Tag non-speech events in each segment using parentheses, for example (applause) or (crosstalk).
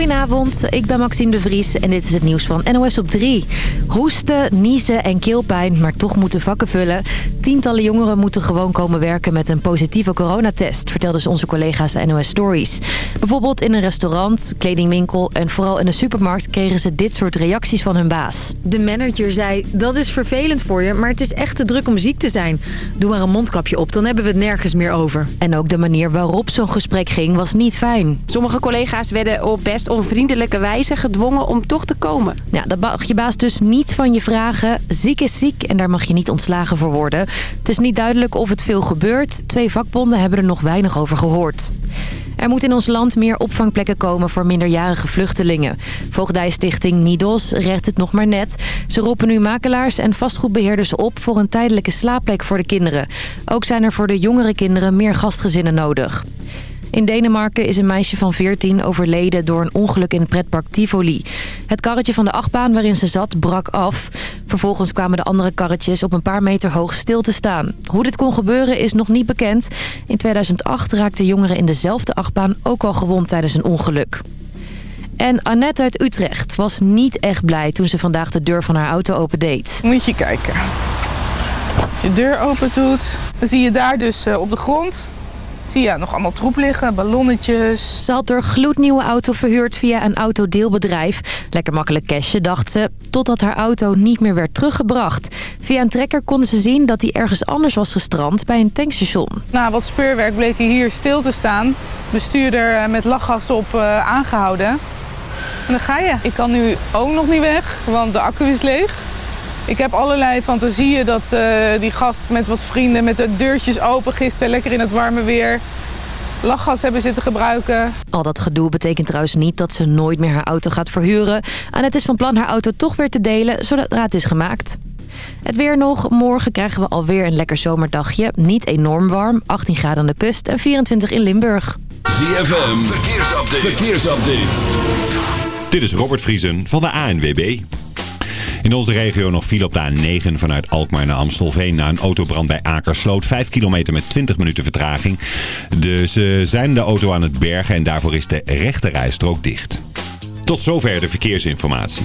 Goedenavond, ik ben Maxime de Vries en dit is het nieuws van NOS op 3. Hoesten, niezen en keelpijn, maar toch moeten vakken vullen. Tientallen jongeren moeten gewoon komen werken met een positieve coronatest... vertelden ze onze collega's NOS Stories. Bijvoorbeeld in een restaurant, kledingwinkel en vooral in de supermarkt... kregen ze dit soort reacties van hun baas. De manager zei, dat is vervelend voor je, maar het is echt te druk om ziek te zijn. Doe maar een mondkapje op, dan hebben we het nergens meer over. En ook de manier waarop zo'n gesprek ging was niet fijn. Sommige collega's werden op best onvriendelijke wijze gedwongen om toch te komen. Ja, dat mag je baas dus niet van je vragen. Ziek is ziek en daar mag je niet ontslagen voor worden. Het is niet duidelijk of het veel gebeurt. Twee vakbonden hebben er nog weinig over gehoord. Er moet in ons land meer opvangplekken komen voor minderjarige vluchtelingen. Voogdijstichting Nidos redt het nog maar net. Ze roepen nu makelaars en vastgoedbeheerders op voor een tijdelijke slaapplek voor de kinderen. Ook zijn er voor de jongere kinderen meer gastgezinnen nodig. In Denemarken is een meisje van 14 overleden door een ongeluk in het pretpark Tivoli. Het karretje van de achtbaan waarin ze zat brak af. Vervolgens kwamen de andere karretjes op een paar meter hoog stil te staan. Hoe dit kon gebeuren is nog niet bekend. In 2008 raakten jongeren in dezelfde achtbaan ook al gewond tijdens een ongeluk. En Annette uit Utrecht was niet echt blij toen ze vandaag de deur van haar auto opendeed. Moet je kijken. Als je de deur open doet, dan zie je daar dus eh, op de grond zie je nog allemaal troep liggen, ballonnetjes. Ze had haar gloednieuwe auto verhuurd via een autodeelbedrijf. Lekker makkelijk cashen, dacht ze, totdat haar auto niet meer werd teruggebracht. Via een trekker konden ze zien dat hij ergens anders was gestrand bij een tankstation. Na wat speurwerk bleek hij hier stil te staan. Bestuurder eh, met lachgas op uh, aangehouden. En dan ga je. Ik kan nu ook nog niet weg, want de accu is leeg. Ik heb allerlei fantasieën dat uh, die gast met wat vrienden met de deurtjes open gisteren lekker in het warme weer lachgas hebben zitten gebruiken. Al dat gedoe betekent trouwens niet dat ze nooit meer haar auto gaat verhuren. Annette is van plan haar auto toch weer te delen zodra het is gemaakt. Het weer nog. Morgen krijgen we alweer een lekker zomerdagje. Niet enorm warm. 18 graden aan de kust en 24 in Limburg. ZFM. Verkeersupdate. Verkeersupdate. Dit is Robert Vriesen van de ANWB. In onze regio nog file op de A9 vanuit Alkmaar naar Amstelveen... na een autobrand bij Akersloot. 5 kilometer met 20 minuten vertraging. Dus ze zijn de auto aan het bergen en daarvoor is de rechte rijstrook dicht. Tot zover de verkeersinformatie.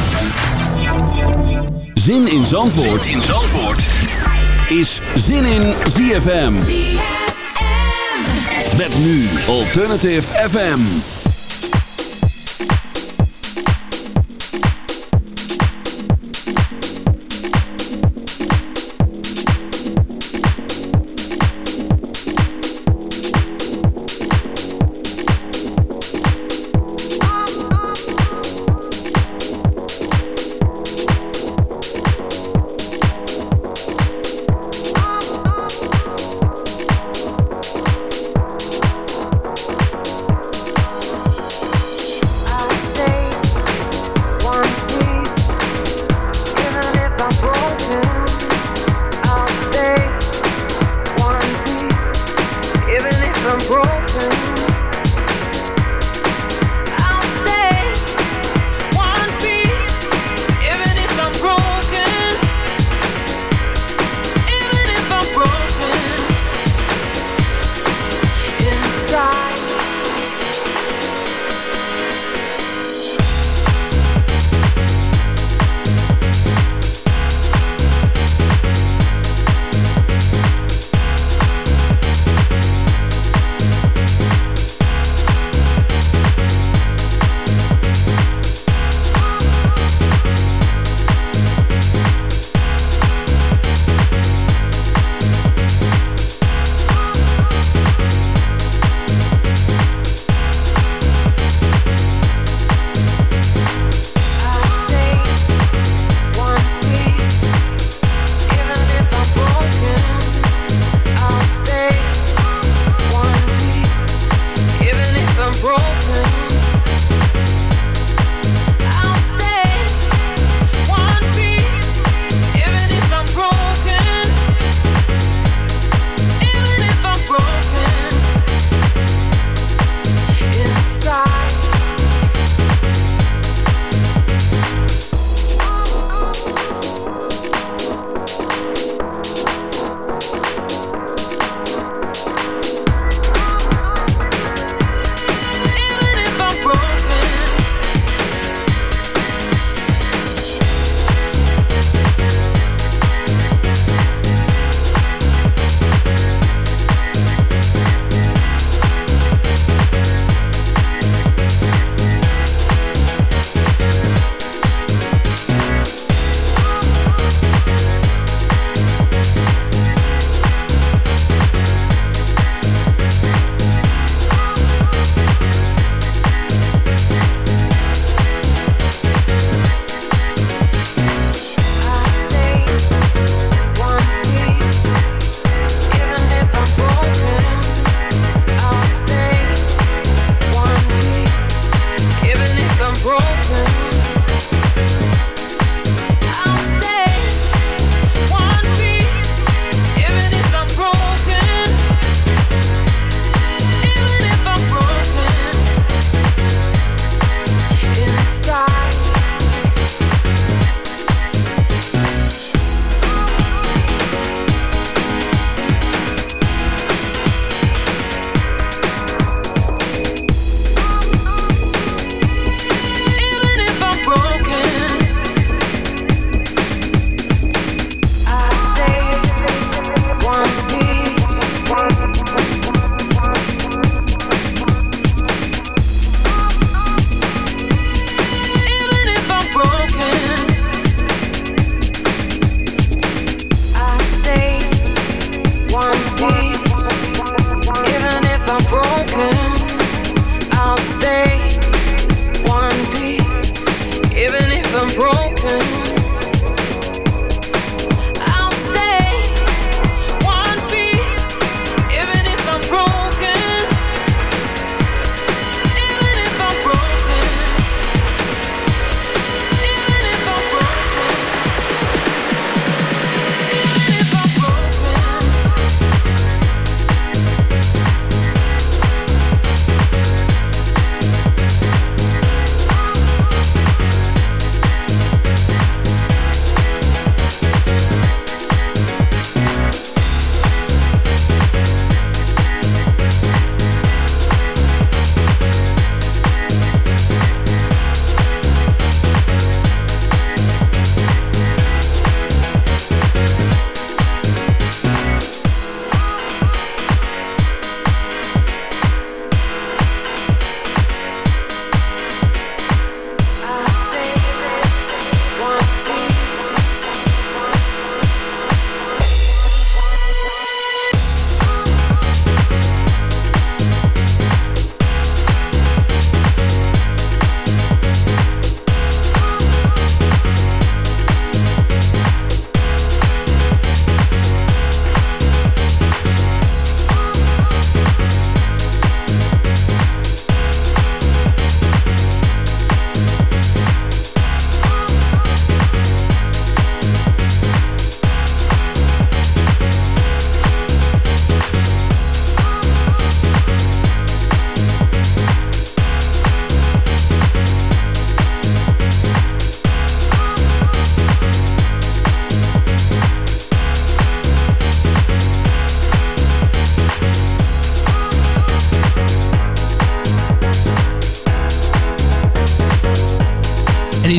Zin in Zandvoort, zin in Zandvoort. is Zin in ZFM. ZFM. Met nu Alternative FM.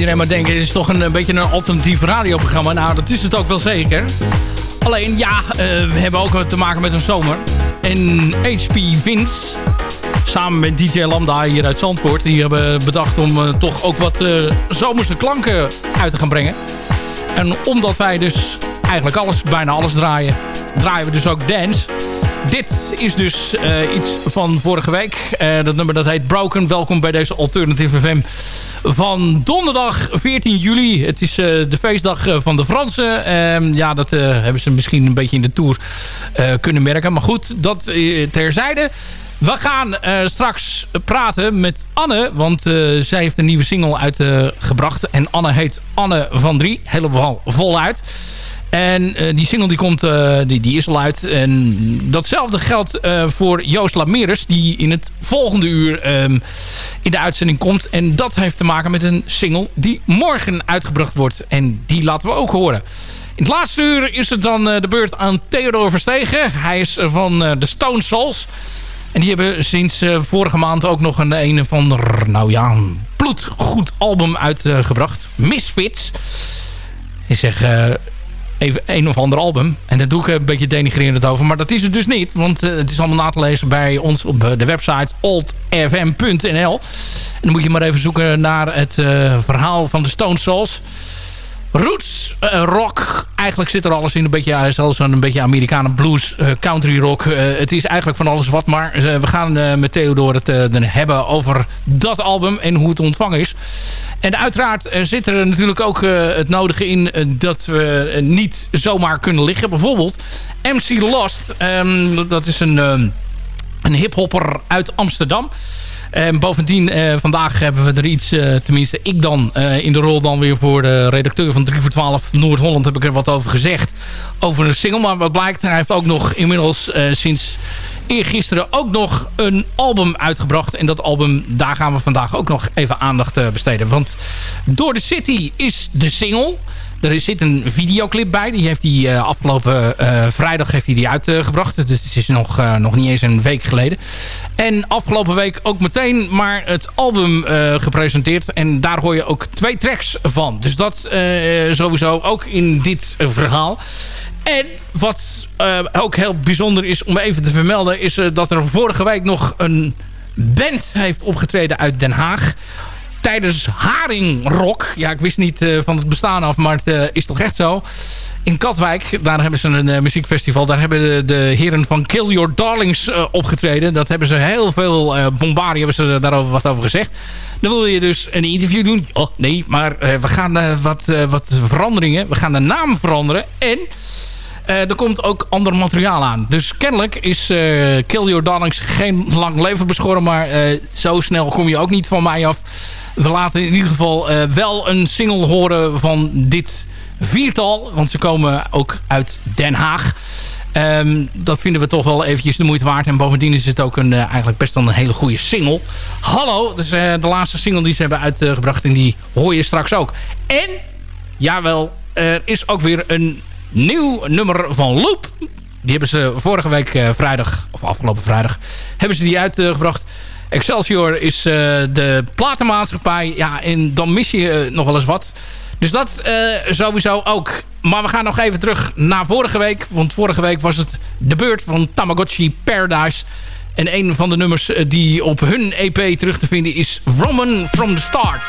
Iedereen maar denken, is toch een, beetje een alternatief radioprogramma. Nou, dat is het ook wel zeker. Alleen, ja, eh, we hebben ook te maken met een zomer. En HP Vince, samen met DJ Lambda hier uit Zandvoort... die hebben bedacht om eh, toch ook wat eh, zomerse klanken uit te gaan brengen. En omdat wij dus eigenlijk alles, bijna alles draaien... draaien we dus ook dance... Dit is dus eh, iets van vorige week. Eh, dat nummer dat heet Broken. Welkom bij deze Alternative FM van donderdag 14 juli. Het is eh, de feestdag van de Fransen. Ehm, ja, dat hebben ze misschien een beetje in de Tour kunnen merken. Maar goed, dat terzijde. We gaan straks praten met Anne, want zij heeft een nieuwe single uitgebracht. en Anne heet Anne van Drie, helemaal voluit. En eh, die single die komt, eh, die, die is al uit. En datzelfde geldt eh, voor Joost Lameres, die in het volgende uur ehm, in de uitzending komt. En dat heeft te maken met een single die morgen uitgebracht wordt. En die laten we ook horen. In het laatste uur is het dan de beurt aan Theodor Verstegen. Hij is van de Stone Souls. En die hebben sinds vorige maand ook nog een een van, nou ja, een bloedgoed album uitgebracht. Misfits. Ik zeg even een of ander album. En daar doe ik een beetje denigrerend over. Maar dat is het dus niet. Want eh, het is allemaal na te lezen bij ons op eh, de website oldfm.nl. En dan moet je maar even zoeken naar het eh, verhaal van de Stone Souls. Roots, eh, rock. Eigenlijk zit er alles in. Een beetje, zelfs een beetje Amerikanen blues, eh, country rock. Eh, het is eigenlijk van alles wat. Maar we gaan met Theodor het dan hebben over dat album en hoe het ontvangen is. En uiteraard zit er natuurlijk ook het nodige in dat we niet zomaar kunnen liggen. Bijvoorbeeld MC Lost. ehm, dat is een, ehm, een hiphopper uit Amsterdam. En bovendien, eh, vandaag hebben we er iets, eh, tenminste ik dan, eh, in de rol dan weer voor de redacteur van 3 voor 12 Noord-Holland heb ik er wat over gezegd. Over een single, maar wat blijkt, hij heeft ook nog inmiddels sinds eergisteren ook nog een album uitgebracht. En dat album, daar gaan we vandaag ook nog even aandacht eh, besteden. Want Door de City is de single. Er zit een videoclip bij. Die heeft hij eh, afgelopen eh, vrijdag heeft hij die uitgebracht. Dus het is nog, nog niet eens een week geleden. En afgelopen week ook meteen maar het album gepresenteerd. En daar hoor je ook twee tracks van. Dus dat sowieso ook in dit verhaal. En wat eh, ook heel bijzonder is om even te vermelden... is eh, dat er vorige week nog een band heeft opgetreden uit Den Haag tijdens Haringrock. Ja, ik wist niet eh, van het bestaan af, maar het is toch echt zo. in Katwijk. Daar hebben ze een muziekfestival. Daar hebben de, heren van Kill Your Darlings opgetreden. Dat hebben ze heel veel uh, bombardie hebben ze daarover wat over gezegd. Dan wil je dus een interview doen. Oh, nee, maar we gaan wat, wat veranderingen. We gaan de naam veranderen. En er komt ook ander materiaal aan. Dus kennelijk is eh, Kill Your Darlings geen lang leven beschoren. Maar eh, zo snel kom je ook niet van mij af. We laten in ieder geval eh, wel een single horen van dit viertal. Want ze komen ook uit Den Haag. Ehm, dat vinden we toch wel eventjes de moeite waard. En bovendien is het ook een, eh, eigenlijk best wel een hele goede single. Hallo, dus uh, de laatste single die ze hebben uitgebracht. En die hoor je straks ook. En, jawel, er is ook weer een nieuw nummer van Loop. Die hebben ze vorige week uh, vrijdag, of afgelopen vrijdag, hebben ze die uitgebracht. Excelsior is uh, de platenmaatschappij. Ja, en dan mis je uh, nog wel eens wat. Dus dat sowieso ook. Maar we gaan nog even terug naar vorige week. Want vorige week was het de beurt van Tamagotchi Paradise. En een van de nummers die op hun EP terug te vinden is Roman from the Start.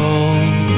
Your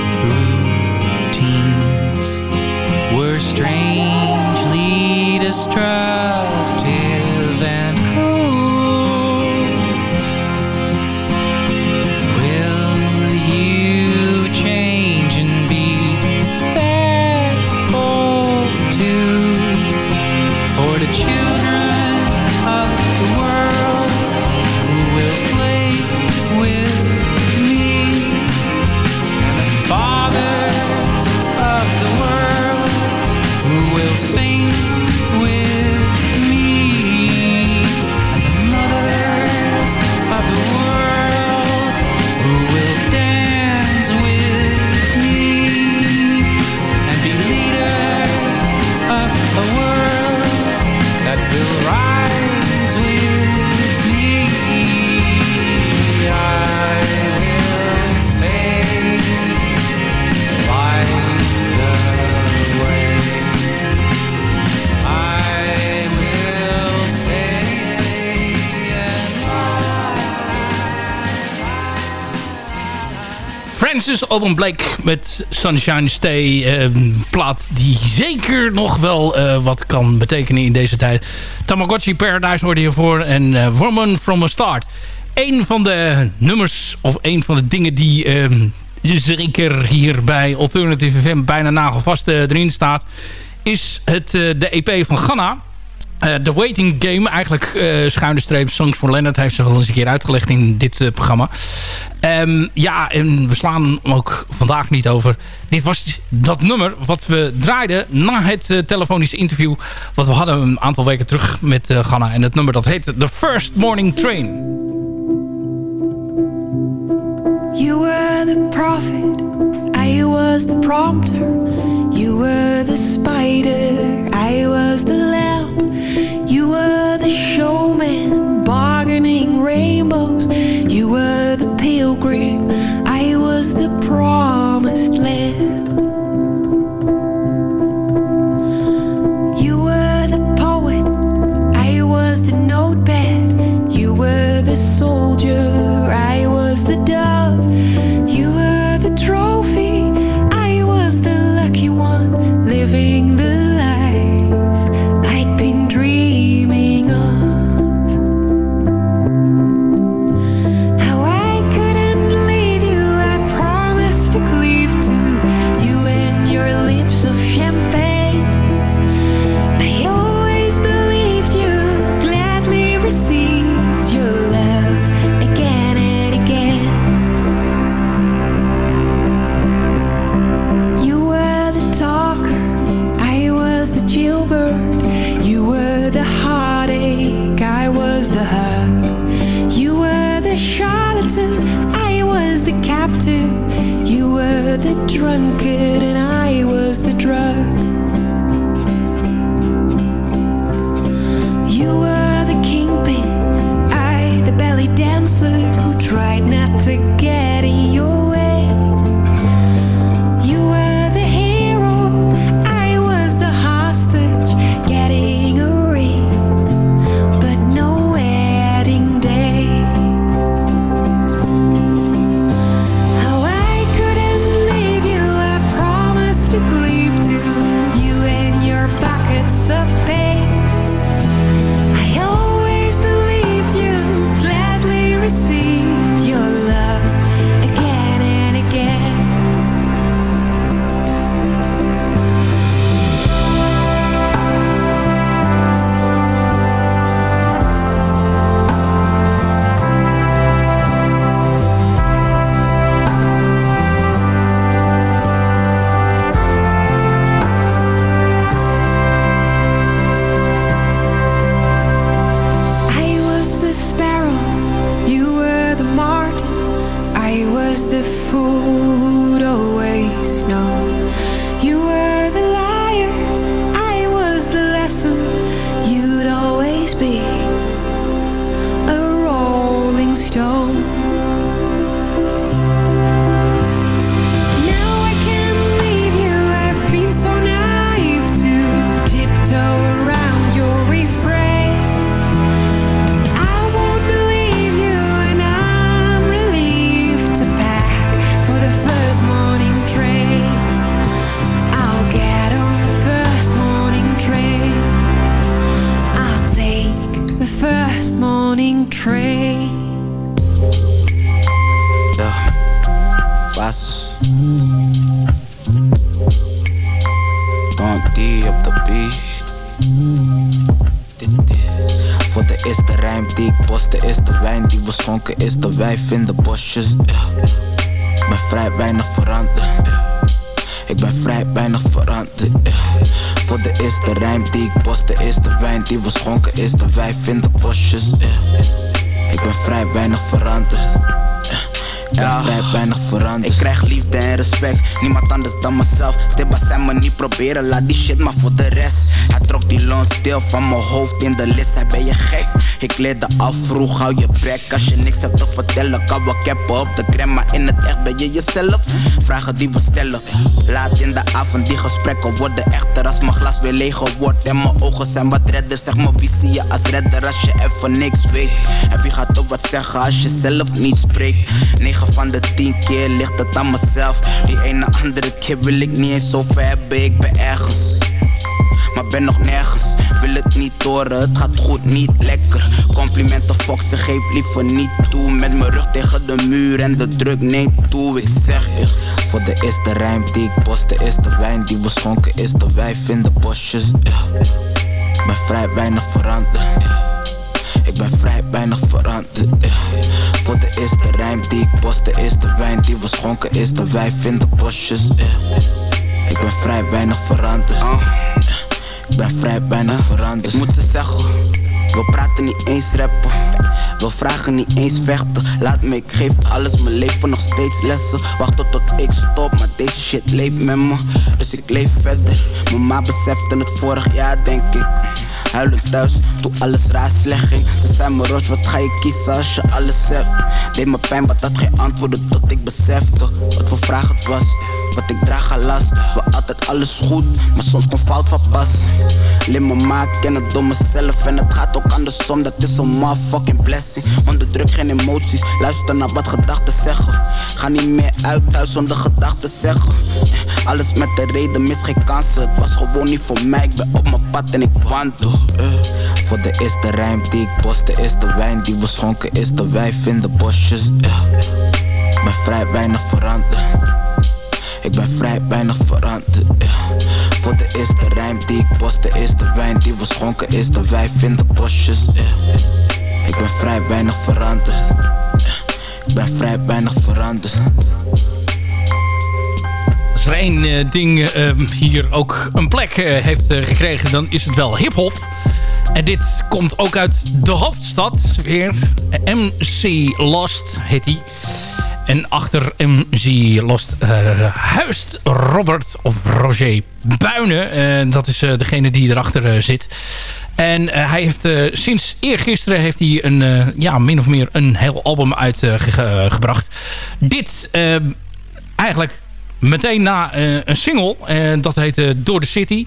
Oban Blake met Sunshine Stay. Een plaat die zeker nog wel eh, wat kan betekenen in deze tijd. Tamagotchi Paradise hoorde je voor. En eh, Woman from a Start. Een van de nummers of een van de dingen die... eh, zeker hier bij Alternative FM bijna nagelvast eh, erin staat... is het, de EP van Ghana. Eh, The Waiting Game, eigenlijk eh schuine streep Songs for Leonard... heeft ze wel eens een keer uitgelegd in dit eh, programma. Ehm, ja, en we slaan hem ook vandaag niet over. Dit was dat nummer wat we draaiden na het telefonische interview... wat we hadden een aantal weken terug met Ghana. En het nummer dat heette The First Morning Train. You were the prophet, I was the prompter. You were the spider, I was the lamp. Pilgrim, I was the promised land. Wijf in de bosjes. Ik ben vrij weinig veranderd. Ik ben vrij weinig veranderd. Voor de eerste rijm die ik post, de eerste wijn die we schonken, is de wijf in de bosjes. Ik ben vrij weinig veranderd. Ja, weinig veranderd. Ik krijg liefde en respect, niemand anders dan mezelf. Stippa zijn me niet proberen, laat die shit maar voor de rest. Hij trok die lons deel van mijn hoofd in de list, hij ben je gek. Ik leerde af vroeg, hou je bek. Als je niks hebt te vertellen, kan we cappen op de gram. Maar in het echt ben je jezelf. Vragen die we stellen. Laat in de avond die gesprekken worden echter als mijn glas weer leeg wordt. En mijn ogen zijn wat redder, zeg maar wie zie je als redder als je even niks weet. En wie gaat ook wat zeggen als je zelf niet spreekt. 9 van de 10 keer ligt het aan mezelf. Die ene andere keer wil ik niet eens zo ver hebben, ik ben ergens maar ben nog nergens. Wil het niet horen, het gaat goed, niet lekker. Complimenten foxen, geef liever niet toe. Met mijn rug tegen de muur en de druk neemt toe. Ik zeg je, voor de eerste rijm die ik post, de eerste wijn die we schonken, is de wijf in de bosjes. Ik ben vrij weinig veranderd. Ik ben vrij weinig veranderd. ja. Voor de eerste rijm die ik post, de eerste wijn die we schonken, is de wijf in de bosjes. Ja. Ik ben vrij weinig veranderd. Ik ben vrij weinig veranderd. Ik moet ze zeggen, we praten niet eens rappen. We vragen niet eens vechten. Laat me, ik geef alles, mijn leven nog steeds lessen. Wacht tot, tot ik stop, maar deze shit leeft met me. Dus ik leef verder. Mijn ma besefte het vorig jaar, denk ik. Huilend thuis, toen alles raar slecht ging. Ze zei me, Roche, wat ga je kiezen als je alles hebt? Deed me pijn, wat had geen antwoorden tot ik besefte. Wat voor vraag het was, wat ik draag aan last. We altijd alles goed, maar soms komt fout van pas. Alleen mijn ma ken het door mezelf en het gaat ook andersom. Dat is een motherfucking blessing. Onderdruk geen emoties, luister naar wat gedachten zeggen. Ga niet meer uit thuis zonder gedachten zeggen. Alles met de reden, mis geen kansen. Het was gewoon niet voor mij, ik ben op mijn pad en ik wandel. Eh. Voor de eerste rijm die ik post, de eerste wijn die we schonken, is de wijf in de bosjes. ja. Ik ben vrij weinig veranderd. Ik ben vrij weinig veranderd. ja. Voor de eerste rijm die ik post, de eerste wijn die we schonken, is de wijf in de bosjes. Ik ben vrij weinig veranderd. Ik ben vrij weinig veranderd. Als er één eh, ding eh, hier ook een plek eh, heeft eh, gekregen, dan is het wel hip-hop. En dit komt ook uit de hoofdstad weer. MC Lost heet hij. En achter je lost eh, huist Robert of Roger Buinen. Eh, dat is eh, degene die erachter zit. En hij heeft sinds eergisteren heeft hij een, ja, min of meer een heel album uitgebracht. Dit eigenlijk meteen na eh, een single. En dat heet eh, Door de City.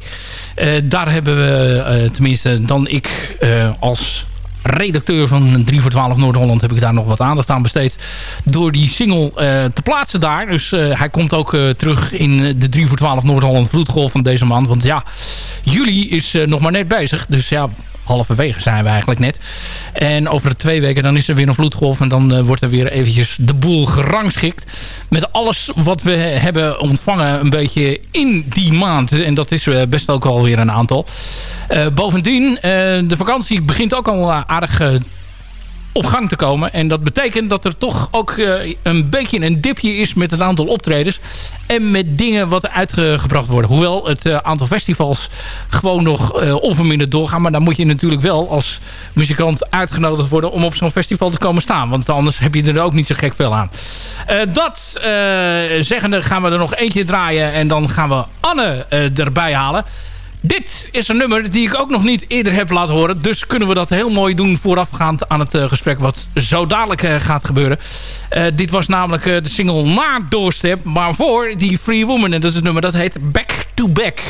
Eh, daar hebben we, eh, tenminste dan ik eh, als redacteur van 3 voor 12 Noord-Holland... heb ik daar nog wat aandacht aan besteed... door die single eh, te plaatsen daar. Dus eh, hij komt ook eh, terug in de 3 voor 12 Noord-Holland vloedgolf van deze maand. Want ja, juli is eh, nog maar net bezig. Dus ja, halverwege zijn we eigenlijk net. En over twee weken dan is er weer een vloedgolf. En dan eh, wordt er weer eventjes de boel gerangschikt. Met alles wat we hebben ontvangen een beetje in die maand. En dat is eh, best ook alweer een aantal. Eh, bovendien, de vakantie begint ook al aardig op gang te komen. En dat betekent dat er toch ook eh, een beetje een dipje is met het aantal optredens. En met dingen wat uitgebracht worden. Hoewel het eh, aantal festivals gewoon nog eh, onverminderd doorgaan. Maar dan moet je natuurlijk wel als muzikant uitgenodigd worden om op zo'n festival te komen staan. Want anders heb je er ook niet zo gek veel aan. Dat zeggende gaan we er nog eentje draaien. En dan gaan we Anne erbij halen. Dit is een nummer die ik ook nog niet eerder heb laten horen. Dus kunnen we dat heel mooi doen voorafgaand aan het eh, gesprek wat zo dadelijk eh, gaat gebeuren. Eh, dit was namelijk de single na Doorstep. Maar voor die Free Woman. En dat is het nummer dat heet Back to Back.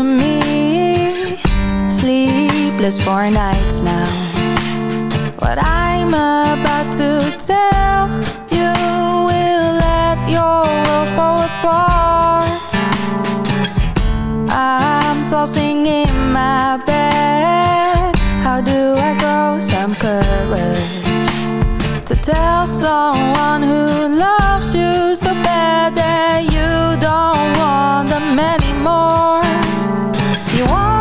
To me. Sleepless for nights now. What I'm about to tell you Will let your world fall apart. I'm tossing in my bed. How do I grow some courage to tell someone who loves you so bad You wanna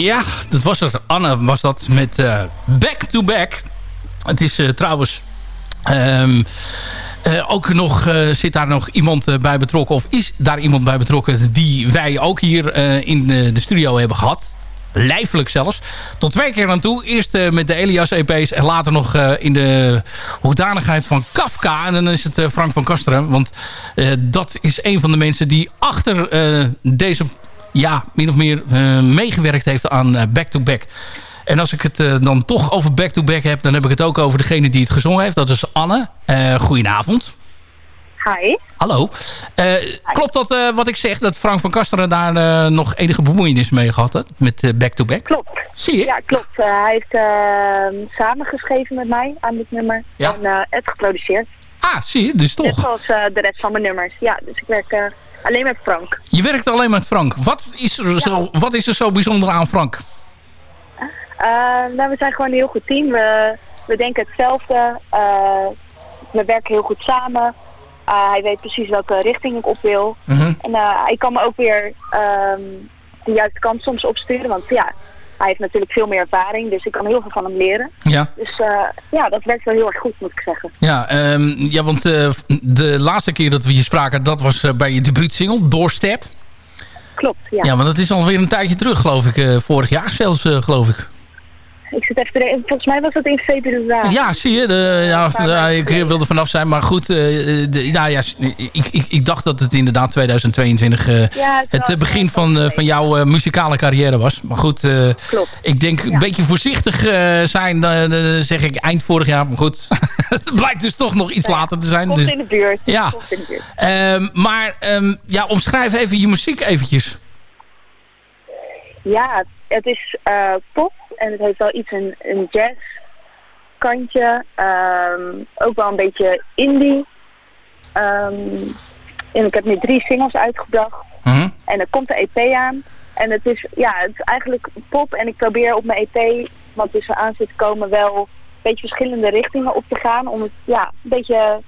Ja, dat was er. Anne was dat met eh, Back to Back. Het is eh, trouwens... ehm, eh, ook nog zit daar nog iemand bij betrokken... of is daar iemand bij betrokken... die wij ook hier in de, studio hebben gehad. Lijfelijk zelfs. Tot twee keer aan toe. Eerst met de Elias EP's en later nog in de hoedanigheid van Kafka. En dan is het Frank van Kasteren. Want dat is een van de mensen die achter deze... ja, min of meer eh, meegewerkt heeft aan eh, Back to Back. En als ik het eh, dan toch over Back to Back heb... dan heb ik het ook over degene die het gezongen heeft. Dat is Anne. Eh goedenavond. Hi. Hallo. Eh, klopt dat eh, wat ik zeg? Dat Frank van Kasteren daar eh, nog enige bemoeienis mee gehad had? Met eh, Back to Back? Klopt. Zie je? Ja, klopt. Eh, hij heeft uh, samengeschreven met mij aan dit nummer. Ja. En eh, het geproduceerd. Ah, zie je? Dus Net toch. zoals eh, de rest van mijn nummers. Ja, dus ik werk eh, alleen met Frank. Je werkt alleen met Frank. Wat is er, zo, wat is er zo bijzonder aan Frank? Eh, nou, we zijn gewoon een heel goed team. We, we denken hetzelfde. Eh, we werken heel goed samen. Eh, hij weet precies welke richting ik op wil. Mhm. En hij kan me ook weer ehm, de juiste kant soms opsturen. Want ja, hij heeft natuurlijk veel meer ervaring. Dus ik kan heel veel van hem leren. Ja. Dus eh, ja, dat werkt wel heel erg goed, moet ik zeggen. Ja, ehm, ja want eh, de laatste keer dat we je spraken... dat was eh, bij je debuutsingle, Doorstep. Klopt, ja. Ja, want dat is alweer een tijdje terug, geloof ik. vorig jaar zelfs, geloof ik. Ik zit even te volgens mij was dat in februari. Ja, zie je. De, ja, ja, ik wilde vanaf zijn. Maar goed, eh, de, nou ja, ik, ik, ik dacht dat het inderdaad 2022 eh, Ja, het eh, begin van, van jouw muzikale carrière was. Maar goed, ik denk een beetje voorzichtig zijn, zeg ik eind vorig jaar. Maar goed, (laughs) het blijkt dus toch nog iets later te zijn. Komt Dus, in de buurt. Ja. In de buurt. Ehm, maar ehm, ja, omschrijf even je muziek eventjes. Ja, het is pop en het heeft wel iets een, een jazz kantje. Ehm, ook wel een beetje indie. Ehm, en ik heb nu drie singles uitgebracht. Mhm. En er komt de EP aan. En het is, ja, het is eigenlijk pop. En ik probeer op mijn EP, wat dus aan zit te komen, wel een beetje verschillende richtingen op te gaan. Om het ja, een beetje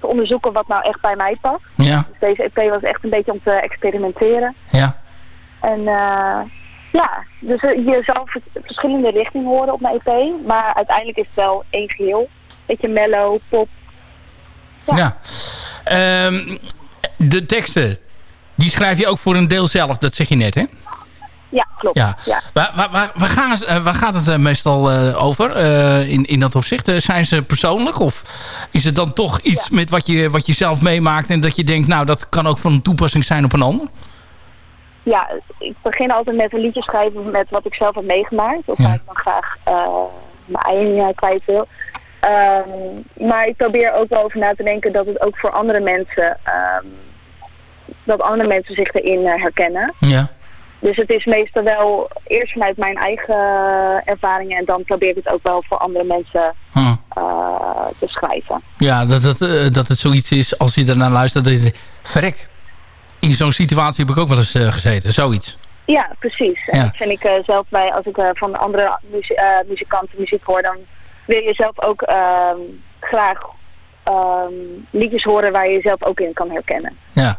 te onderzoeken wat nou echt bij mij past. Ja, Dus deze EP was echt een beetje om te experimenteren. ja. En eh, ja, dus eh, je zal vers- verschillende richtingen horen op mijn EP. Maar uiteindelijk is het wel één geheel. Beetje mellow, pop. ja. Ehm, de teksten, die schrijf je ook voor een deel zelf. Dat zeg je net, hè? Ja, klopt. Ja. Waar, waar, waar, waar, gaan eh, waar gaat het eh, meestal over in, in dat opzicht? Zijn ze persoonlijk of is het dan toch iets met wat je, wat je zelf meemaakt... en dat je denkt, nou, dat kan ook van toepassing zijn op een ander? Ja, ik begin altijd met een liedje schrijven met wat ik zelf heb meegemaakt. Of waar ik dan graag eh, mijn eigen uh, kwijt wil. Ehm, maar ik probeer ook wel over na te denken dat het ook voor andere mensen... ehm, dat andere mensen zich erin eh, herkennen. Ja. Dus het is meestal wel eerst vanuit mijn eigen ervaringen en dan probeer ik het ook wel voor andere mensen Hm. eh, te schrijven. Ja, dat, dat, eh, dat het zoiets is als je ernaar luistert. Dat je, verrek, in zo'n situatie heb ik ook wel eens eh, gezeten. Zoiets. Ja, precies. En Ja. dat vind ik eh, zelf bij, als ik eh, van andere muzie- muzikanten muziek hoor, dan wil je zelf ook ehm, graag ehm, liedjes horen waar je jezelf ook in kan herkennen. Ja.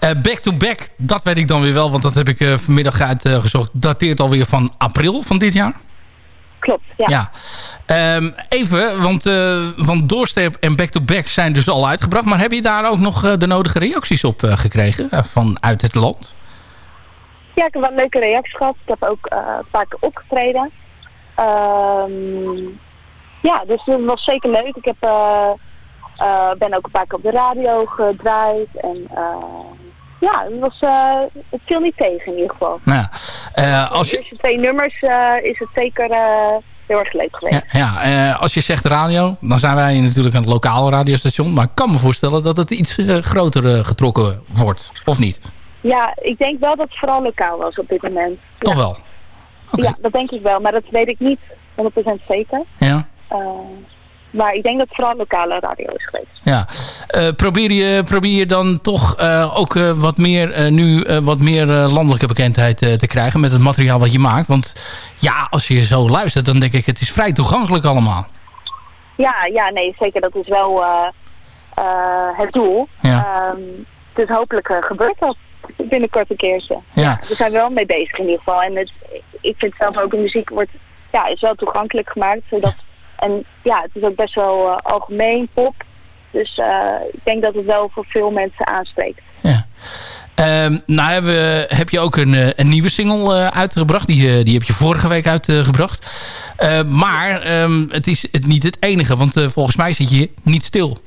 Back to back, dat weet ik dan weer wel. Want dat heb ik vanmiddag uitgezocht. dateert alweer van april van dit jaar. Klopt, ja. Ja. Ehm, even, want, eh want Doorstep en Back to Back zijn dus al uitgebracht. Maar heb je daar ook nog eh, de nodige reacties op eh, gekregen vanuit het land? Ja, ik heb wel leuke reacties gehad. Ik heb ook een paar keer opgetreden. Ehm, ja, dus dat was zeker leuk. Ik heb, ben ook een paar keer op de radio gedraaid. En ja, het, was, eh, het viel niet tegen in ieder geval. Nou, ja. Eh, als je, twee nummers eh, is het zeker heel erg leuk geweest. ja, eh, als je zegt radio, dan zijn wij natuurlijk een lokale radiostation. Maar ik kan me voorstellen dat het iets groter getrokken wordt. Of niet? Ja, ik denk wel dat het vooral lokaal was op dit moment. Toch wel? Ja, dat denk ik wel. Maar dat weet ik niet 100% zeker. Ja. Maar ik denk dat het vooral lokale radio is geweest. Ja. Eh, probeer, je, probeer je dan toch eh, ook eh, wat meer, nu wat meer landelijke bekendheid te krijgen met het materiaal wat je maakt? Want ja, als je zo luistert, dan denk ik het is vrij toegankelijk allemaal. Ja, ja, nee, zeker. Dat is wel het doel. Ja. Ehm, dus hopelijk gebeurt dat. binnenkort een keertje. Ja. We zijn wel mee bezig in ieder geval. En het, ik vind zelf ook de muziek wordt, ja, is wel toegankelijk gemaakt. Zodat, en ja, het is ook best wel eh, algemeen, pop. Dus eh, ik denk dat het wel voor veel mensen aanspreekt. Ehm, nou hebben, heb je ook een, eh, een nieuwe single uitgebracht. Die, die heb je vorige week uitgebracht. Eh, maar ehm, het is het niet het enige. Want volgens mij zit je niet stil.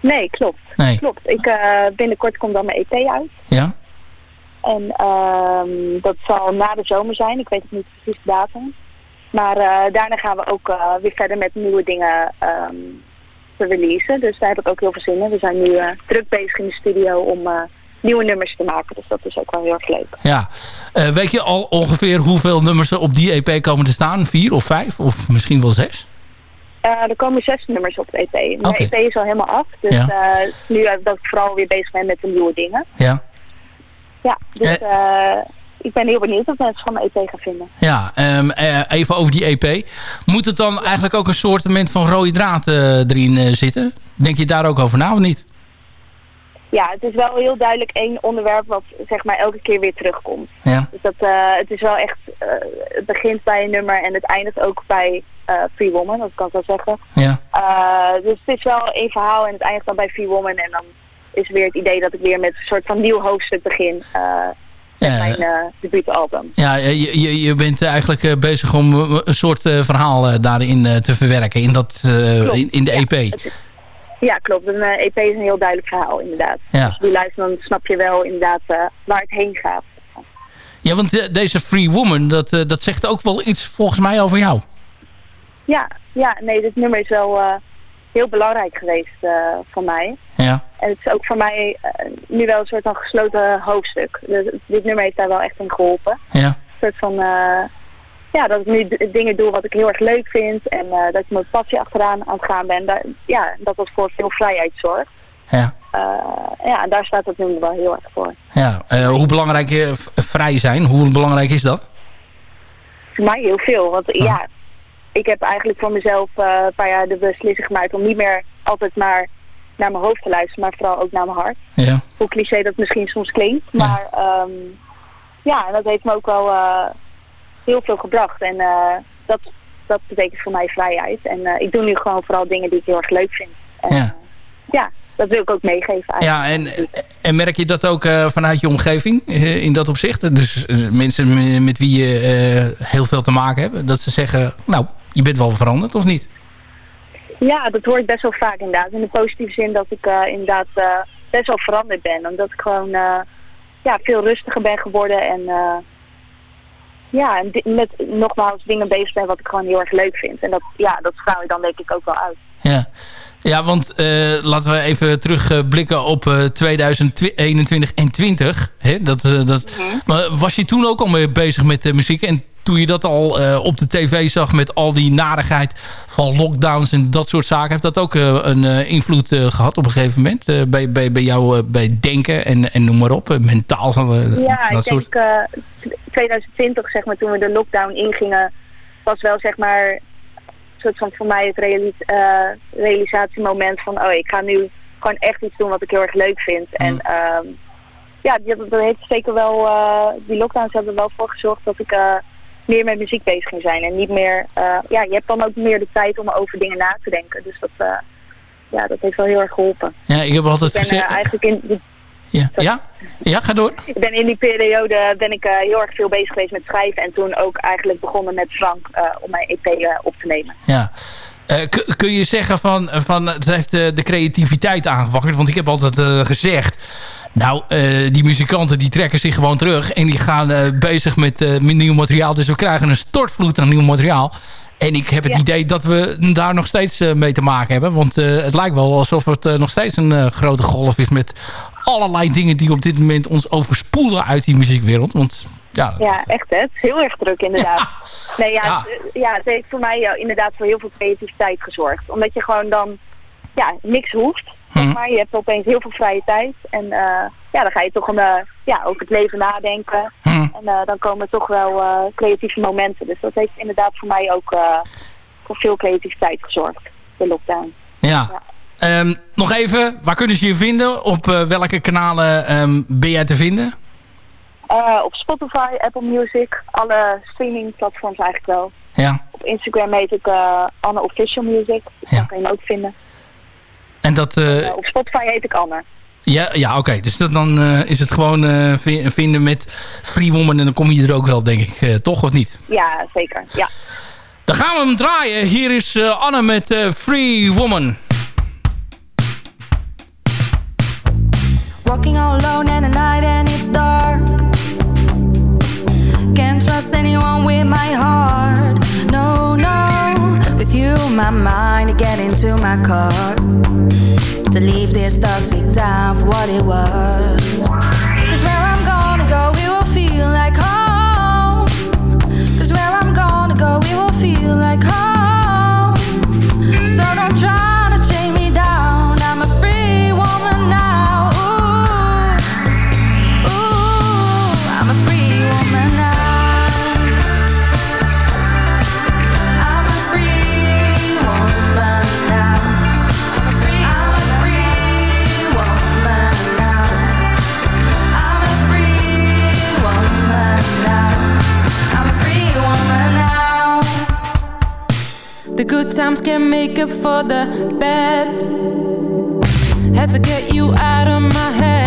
Nee, klopt. Nee. klopt. Ik, binnenkort komt dan mijn EP uit. Ja? En ehm, dat zal na de zomer zijn. Ik weet het niet precies de datum. Maar eh, daarna gaan we ook eh, weer verder met nieuwe dingen ehm, te releasen. Dus daar heb ik ook heel veel zin in. We zijn nu eh, druk bezig in de studio om nieuwe nummers te maken. Dus dat is ook wel heel erg leuk. Ja. Weet je al ongeveer hoeveel nummers er op die EP komen te staan? Vier of vijf? Of misschien wel zes? Er komen zes nummers op het EP. Mijn. EP is al helemaal af. Dus Ja. nu dat ik vooral weer bezig ben met de nieuwe dingen. Ja. Ja, dus eh, ik ben heel benieuwd wat mensen van mijn EP gaan vinden. Ja, ehm, eh, even over die EP. Moet het dan eigenlijk ook een soort van rode draad eh, erin eh, zitten? Denk je daar ook over na of niet? Ja, het is wel heel duidelijk één onderwerp wat zeg maar elke keer weer terugkomt. Ja. Dus dat, het is wel echt, het begint bij een nummer en het eindigt ook bij Free Woman, dat kan ik wel zeggen. Ja. Dus het is wel één verhaal en het eindigt dan bij Free Woman en dan is weer het idee dat ik weer met een soort van nieuw hoofdstuk begin Ja, mijn eh debuutalbum. Ja, je, je, je bent eigenlijk eh, bezig om eh, een soort verhaal daarin te verwerken in, dat, in, in de EP. Ja, klopt. Een EP is een heel duidelijk verhaal inderdaad. Ja. Als je die luistert dan snap je wel inderdaad waar het heen gaat. Ja, want deze Free Woman, dat, dat zegt ook wel iets volgens mij over jou. Ja, ja, nee, dit nummer is wel heel belangrijk geweest voor mij. Ja. En het is ook voor mij eh, nu wel een soort van gesloten hoofdstuk. Dus dit nummer heeft daar wel echt in geholpen. Ja. Een soort van, eh, ja, dat ik nu dingen doe wat ik heel erg leuk vind. En eh, dat ik mijn passie achteraan aan het gaan ben. Daar, ja, dat dat voor veel vrijheid zorgt. Ja. Ja, en daar staat het nummer wel heel erg voor. Ja, hoe belangrijk vrij zijn, hoe belangrijk is dat? Voor mij heel veel. Want ja, ik heb eigenlijk voor mezelf een paar jaar de beslissing gemaakt om niet meer altijd maar naar mijn hoofd te luisteren, maar vooral ook naar mijn hart. Ja. Hoe cliché dat misschien soms klinkt. Maar ehm, ja, en dat heeft me ook wel eh, heel veel gebracht. En eh, dat, dat betekent voor mij vrijheid. En eh, ik doe nu gewoon vooral dingen die ik heel erg leuk vind. En, Ja. ja, dat wil ik ook meegeven eigenlijk. Ja, en, en merk je dat ook vanuit je omgeving in dat opzicht? Dus mensen met wie je heel veel te maken hebt, dat ze zeggen, nou, je bent wel veranderd of niet? Ja, dat hoor ik best wel vaak inderdaad. In de positieve zin dat ik eh, inderdaad eh, best wel veranderd ben. Omdat ik gewoon eh, ja, veel rustiger ben geworden. En ja, en met nogmaals dingen bezig ben wat ik gewoon heel erg leuk vind. En dat, ja, dat straal je dan denk ik ook wel uit. Ja, ja want laten we even terugblikken op eh, 2021 en 20. Hè? Dat, dat, maar was je toen ook al mee bezig met muziek? En toen je dat al eh, op de tv zag met al die narigheid van lockdowns en dat soort zaken... heeft dat ook eh, een eh, invloed eh, gehad op een gegeven moment? bij, bij, bij jou bij denken en, en noem maar op, mentaal? Ja, dat ik soort... denk eh 2020, zeg maar, toen we de lockdown ingingen, was wel zeg maar een soort van voor mij het reali eh, realisatiemoment van, oh, ik ga nu gewoon echt iets doen wat ik heel erg leuk vind. En ehm, ja, dat, heeft zeker wel, die lockdowns hebben er wel voor gezorgd dat ik meer met muziek bezig ging zijn. En niet meer, eh, ja, je hebt dan ook meer de tijd om over dingen na te denken. Dus dat, eh, ja, dat heeft wel heel erg geholpen. Ja, ik heb altijd ik ben gezegd... eh, eigenlijk in die ja, ja? ja, ga door. ik ben in die periode ben ik heel erg veel bezig geweest met schrijven. En toen ook eigenlijk begonnen met Frank om mijn EP op te nemen. Ja. Kun je zeggen van, van het heeft de creativiteit aangewakkerd? Want ik heb altijd gezegd... Nou, eh, die muzikanten die trekken zich gewoon terug. En die gaan eh, bezig met, eh, met nieuw materiaal. Dus we krijgen een stortvloed aan nieuw materiaal. En ik heb het idee dat we daar nog steeds mee te maken hebben. Want het lijkt wel alsof het nog steeds een grote golf is... met allerlei dingen die op dit moment ons overspoelen uit die muziekwereld. Want ja, Ja, echt hè. Het is heel erg druk inderdaad. Nee, ja, Ja. Het, ja, het heeft voor mij inderdaad voor heel veel creativiteit gezorgd. Omdat je gewoon dan ja, niks hoeft. Zeg maar. Je hebt opeens heel veel vrije tijd. En eh, ja, dan ga je toch een, eh, ja, over het leven nadenken. En eh, dan komen toch wel creatieve momenten. Dus dat heeft inderdaad voor mij ook voor veel creativiteit gezorgd. De lockdown. Ja. Ehm, nog even, waar kunnen ze je vinden? Op welke kanalen ehm, ben jij te vinden? Op Spotify, Apple Music, alle streamingplatforms eigenlijk wel. Ja. Op Instagram heet ik Anne Official Music. Dus daar kan je me ook vinden. En dat... eh, Eh, op Spotify heet ik Anne. ja, ja oké. Dus dat, dan eh, is het gewoon eh, vi- vinden met Free Woman en dan kom je er ook wel, denk ik. eh, toch of niet? Ja, zeker. Ja. Dan gaan we hem draaien. Hier is eh, Anne met eh, Free Woman. Walking all alone in the night and it's dark. Can't trust anyone with my heart. No. With my mind, to get into my car. To leave this toxic town for what it was. Cause where I'm gonna go, it will feel like home. Cause where I'm gonna go, it will feel like home. So don't try times can't make up for the bad. Had to get you out of my head.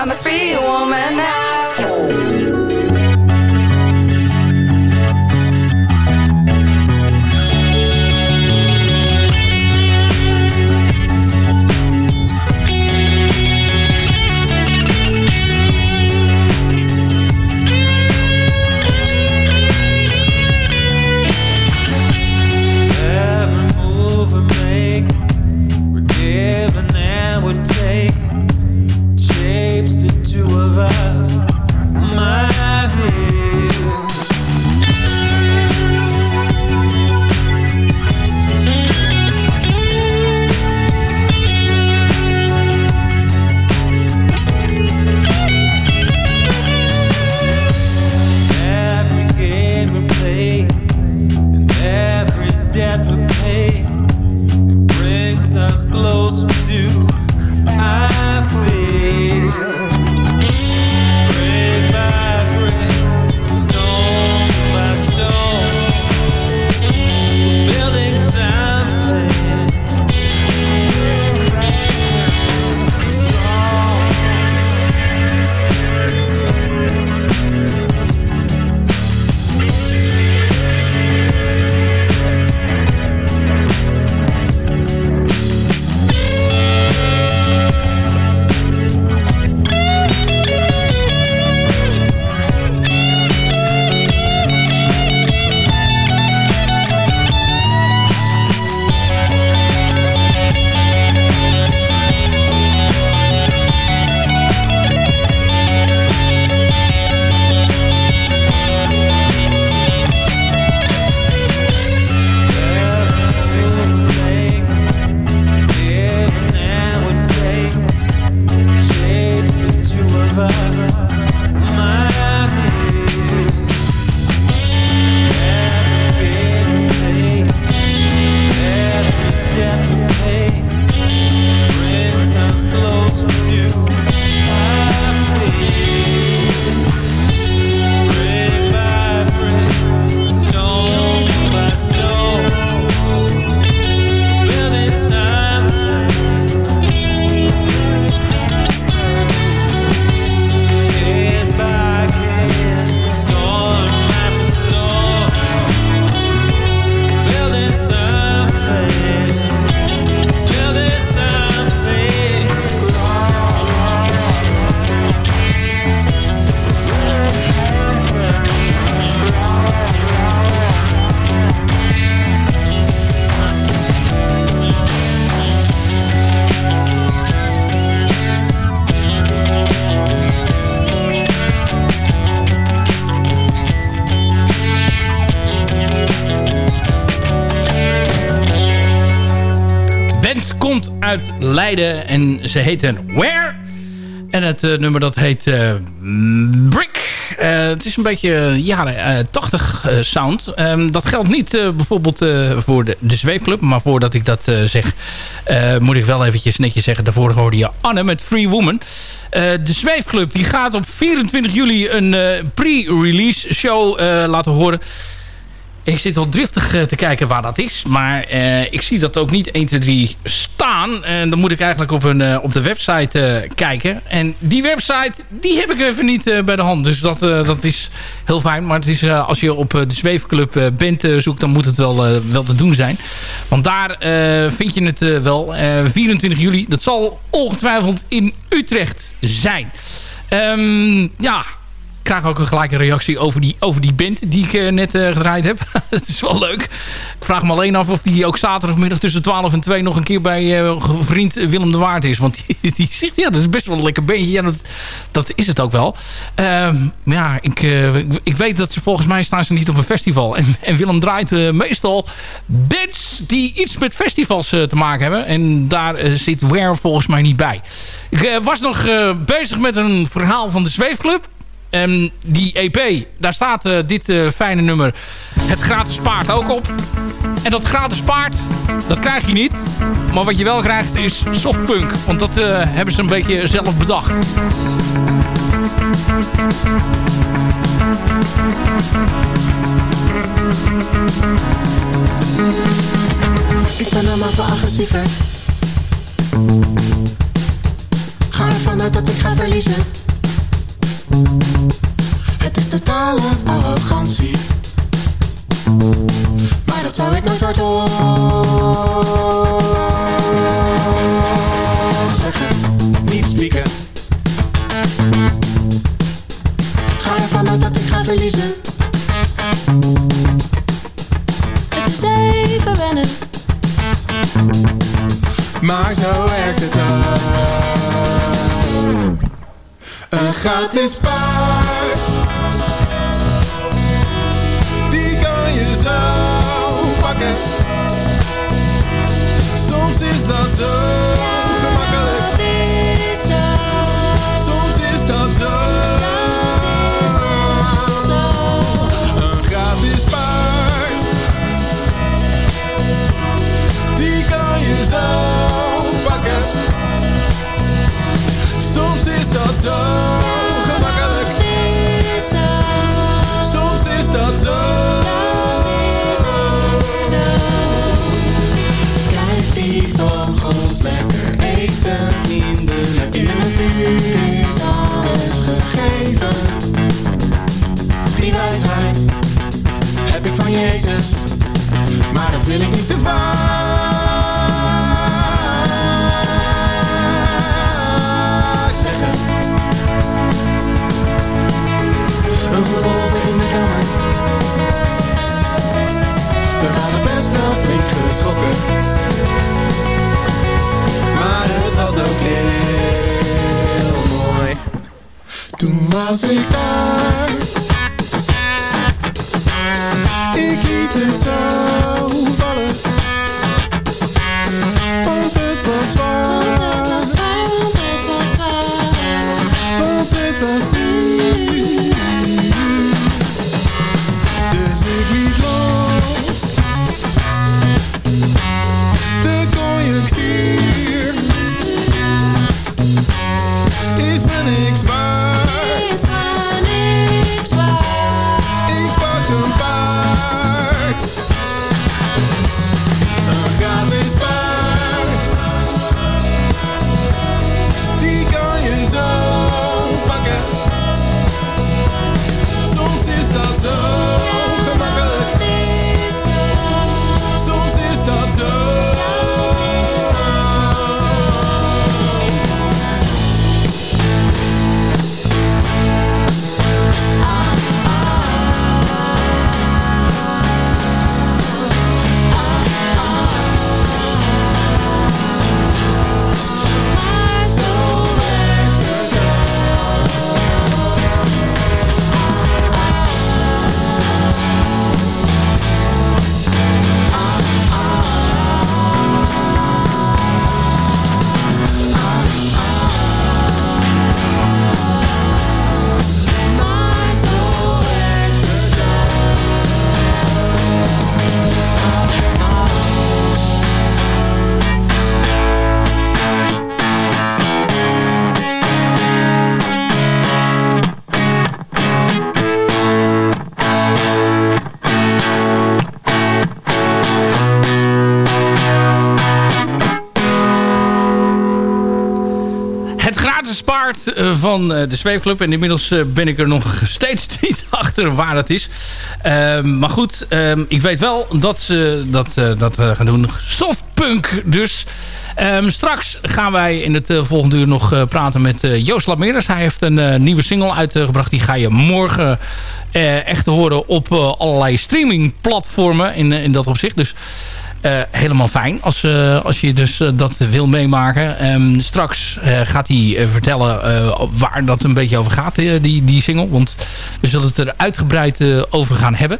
I'm a free woman now. En ze heet Where. En het eh, nummer dat heet eh, Brick. Eh, het is een beetje jaren eh, 80 eh, sound. Ehm, dat geldt niet bijvoorbeeld voor de, Zweefclub. Maar voordat ik dat zeg, moet ik wel eventjes netjes zeggen. Daarvoor hoorde je Anne met Free Woman. De Zweefclub die gaat op 24 juli een pre-release show laten horen. Ik zit al driftig eh, te kijken waar dat is. Maar eh, ik zie dat ook niet 1, 2, 3 staan. En dan moet ik eigenlijk op, een, eh, op de website eh, kijken. En die website, die heb ik even niet eh, bij de hand. Dus dat, eh, dat is heel fijn. Maar het is, eh, als je op eh, de Zweefclub eh, bent eh, zoekt, dan moet het wel, eh, wel te doen zijn. Want daar eh, vind je het eh, wel. Eh, 24 juli, dat zal ongetwijfeld in Utrecht zijn. Ehm, ja, krijg ook een gelijke reactie over die, over die band die ik eh, net eh, gedraaid heb. (laughs) Het is wel leuk. Ik vraag me alleen af of die ook zaterdagmiddag tussen 12 en 2 nog een keer bij eh, vriend Willem de Waard is. Want die, (laughs) die zegt, ja, dat is best wel een lekker bandje. Ja, dat, dat is het ook wel. Ehm, maar ja, ik, ik, weet dat ze volgens mij staan ze niet op een festival. En, en Willem draait meestal bands die iets met festivals te maken hebben. En daar zit Ware volgens mij niet bij. Ik was nog bezig met een verhaal van de Zweefclub. En die EP, daar staat eh, dit eh, fijne nummer Het Gratis Paard ook op. En dat gratis paard, dat krijg je niet. Maar wat je wel krijgt is softpunk. Want dat eh, hebben ze een beetje zelf bedacht. Ik ben man van agressiever. Ga ervan uit dat ik ga verliezen. Het is totale arrogantie. Maar dat zou ik nooit hardop zeggen. Niet spieken. Ga ervan uit dat ik ga verliezen. Het is even wennen. Maar zo werkt het ook. Een gratis paard. Die kan je zo pakken. Soms is dat zo Toen was ik daar. Ik liet het zo vallen. Want het was zwaar. Want het was zwaar. Want het was duur. Zweefclub. En inmiddels eh, ben ik er nog (laughs) steeds niet achter waar het is. Ehm, maar goed, ehm, ik weet wel dat ze dat, eh, dat eh, gaan doen. Softpunk dus. Ehm, straks gaan wij in het volgende uur nog praten met Joost Lameres. Hij heeft een nieuwe single uitgebracht. Die ga je morgen echt horen op allerlei streamingplatformen in, in dat opzicht. Dus helemaal fijn als, eh, als je dus eh, dat wil meemaken. Ehm, straks eh, gaat hij eh, vertellen eh, waar dat een beetje over gaat, eh, die, die single. Want we zullen het er uitgebreid eh, over gaan hebben.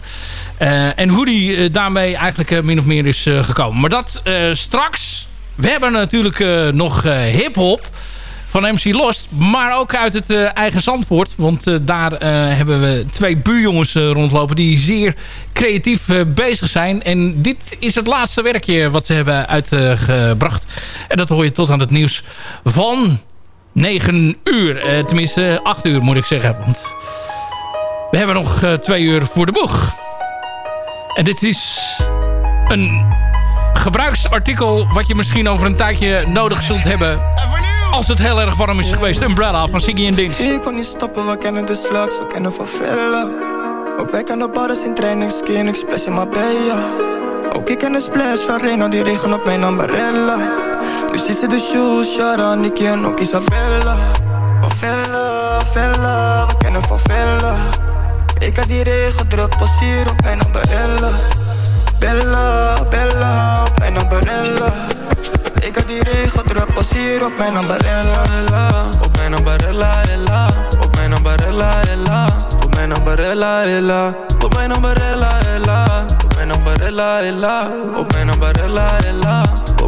Eh, en hoe die eh, daarmee eigenlijk eh, min of meer is eh, gekomen. Maar dat eh, straks. We hebben natuurlijk eh, nog eh, hip-hop van MC Lost. Maar ook uit het eh, eigen Zandvoort. Want eh, daar eh, hebben we twee buurjongens rondlopen die zeer creatief bezig zijn. En dit is het laatste werkje wat ze hebben uitgebracht. en dat hoor je tot aan het nieuws van 9 uur. Tenminste 8 uur moet ik zeggen. Want we hebben nog twee uur voor de boeg. En dit is een gebruiksartikel wat je misschien over een tijdje nodig zult hebben. Als het heel erg warm is geweest. Umbrella van Siggy en Dins. Ik kon niet stoppen, we kennen de slags, we kennen van Villa. Ook wij kennen bars in training, skin, ik splash in. Ook ik ken de splash van Reno, die regen op mijn ambarella. Dus is de shoes, Shara, Nicky en ook Isabella. Van Villa, we kennen van Villa. Ik had die regen druk, pas hier op mijn ambarella. Bella, Bella, op mijn ambarella. Ik had die regen druk, pas hier op mijn ambarella. Ella. Op mijn ambarella, ella. Op mijn ambarella, ella. Op mijn ambarella, ella. Op mijn ambarella, ella. Op mijn ambarella, ella. Op mijn ambarella, ella.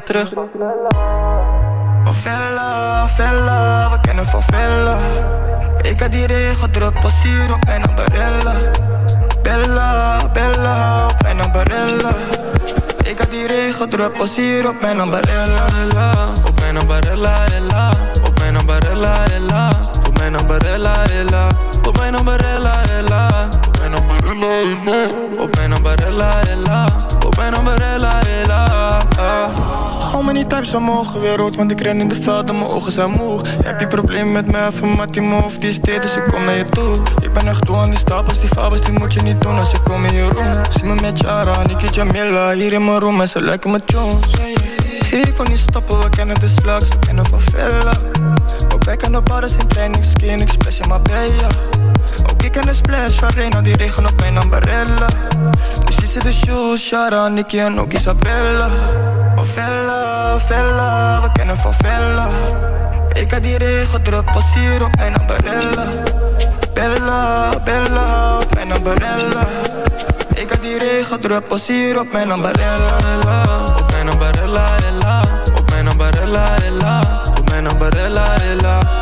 terug. Van Vella, Vella, we kennen van Vella. Ik had die regen druk, pas hier op mijn ambarella. Bella, Bella, op mijn ambarella. Ik had die regen druk, pas hier op mijn ambarella. Ella. Op mijn ambarella, ella. Op mijn ambarella, ella. Op mijn ambarella, ella. Op mijn ambarella, ella. Op mijn ambarella, ella. Op mijn ambarella, ella. Op mijn ambarella, ella. Hou me niet thuis weer rood, want ik ren in de veld en mijn ogen zijn moe. Heb je probleem met mij, met die move, die is dit, dus ik kom naar je toe. Ik ben echt toe aan die stapels, die fabels, die moet je niet doen als ik kom in je room. Zie me met Jara, Niki Jamila, hier in mijn room en ze lijken me Jones. Ik wil niet stoppen, we kennen de slags, we kennen van Villa. Ook wij kennen bars in training, skin, ik splash in Marbella. Ook ik ken de splash van Reno, die regen op mijn ambarella. Dus die de shoes, Shara, Nicky en ook Isabella. Villa, Villa, we kennen van Villa. Ik had die regen druk, pas hier op mijn ambarella. Bella, Bella, op mijn ambarella. Ik had die regen druk, pas hier op mijn ambarella. ella. Op mijn ambarella, ella. Op mijn ambarella, ella. Op mijn ambarella, ella.